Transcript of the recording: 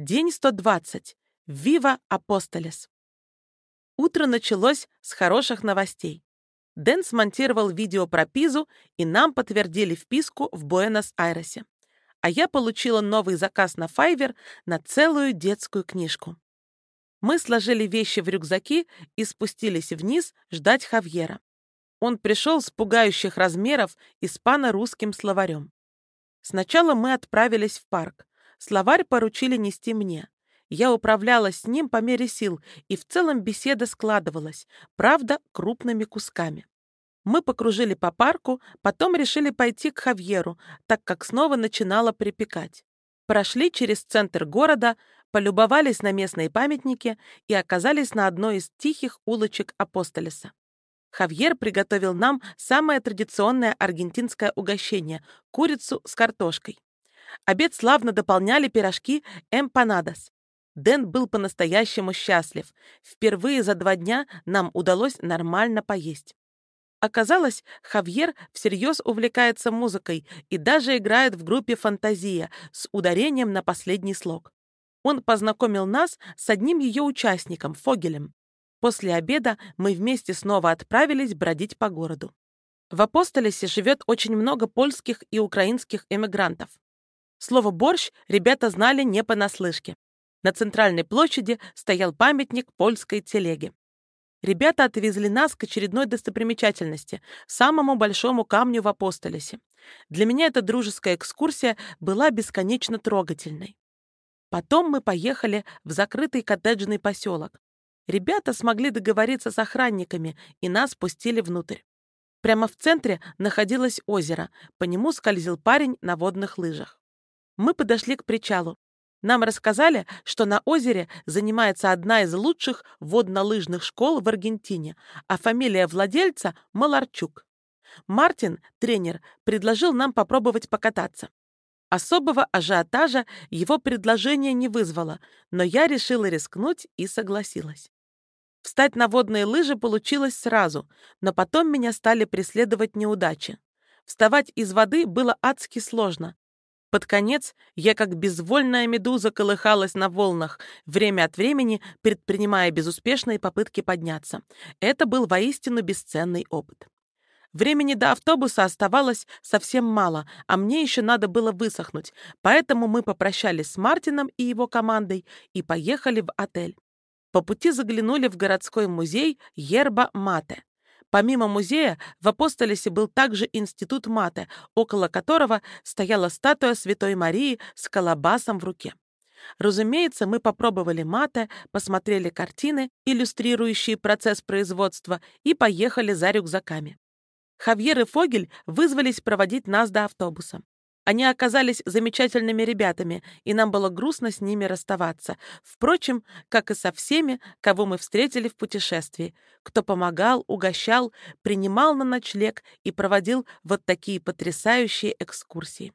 День 120. Вива Апостолес. Утро началось с хороших новостей. Дэн смонтировал видео про Пизу, и нам подтвердили вписку в Буэнос-Айресе. А я получила новый заказ на Fiverr на целую детскую книжку. Мы сложили вещи в рюкзаки и спустились вниз ждать Хавьера. Он пришел с пугающих размеров испано-русским словарем. Сначала мы отправились в парк. Словарь поручили нести мне. Я управлялась с ним по мере сил, и в целом беседа складывалась, правда, крупными кусками. Мы покружили по парку, потом решили пойти к Хавьеру, так как снова начинало припекать. Прошли через центр города, полюбовались на местные памятники и оказались на одной из тихих улочек Апостолеса. Хавьер приготовил нам самое традиционное аргентинское угощение — курицу с картошкой. Обед славно дополняли пирожки «эмпанадос». Дэн был по-настоящему счастлив. Впервые за два дня нам удалось нормально поесть. Оказалось, Хавьер всерьез увлекается музыкой и даже играет в группе «Фантазия» с ударением на последний слог. Он познакомил нас с одним ее участником, Фогелем. После обеда мы вместе снова отправились бродить по городу. В Апостолесе живет очень много польских и украинских эмигрантов. Слово «борщ» ребята знали не понаслышке. На центральной площади стоял памятник польской телеге. Ребята отвезли нас к очередной достопримечательности, самому большому камню в Апостолесе. Для меня эта дружеская экскурсия была бесконечно трогательной. Потом мы поехали в закрытый коттеджный поселок. Ребята смогли договориться с охранниками, и нас пустили внутрь. Прямо в центре находилось озеро, по нему скользил парень на водных лыжах. Мы подошли к причалу. Нам рассказали, что на озере занимается одна из лучших водно-лыжных школ в Аргентине, а фамилия владельца — Маларчук. Мартин, тренер, предложил нам попробовать покататься. Особого ажиотажа его предложение не вызвало, но я решила рискнуть и согласилась. Встать на водные лыжи получилось сразу, но потом меня стали преследовать неудачи. Вставать из воды было адски сложно. Под конец я как безвольная медуза колыхалась на волнах, время от времени предпринимая безуспешные попытки подняться. Это был воистину бесценный опыт. Времени до автобуса оставалось совсем мало, а мне еще надо было высохнуть, поэтому мы попрощались с Мартином и его командой и поехали в отель. По пути заглянули в городской музей Ерба Мате. Помимо музея, в Апостолесе был также институт мате, около которого стояла статуя Святой Марии с колобасом в руке. Разумеется, мы попробовали мате, посмотрели картины, иллюстрирующие процесс производства, и поехали за рюкзаками. Хавьер и Фогель вызвались проводить нас до автобуса. Они оказались замечательными ребятами, и нам было грустно с ними расставаться. Впрочем, как и со всеми, кого мы встретили в путешествии, кто помогал, угощал, принимал на ночлег и проводил вот такие потрясающие экскурсии.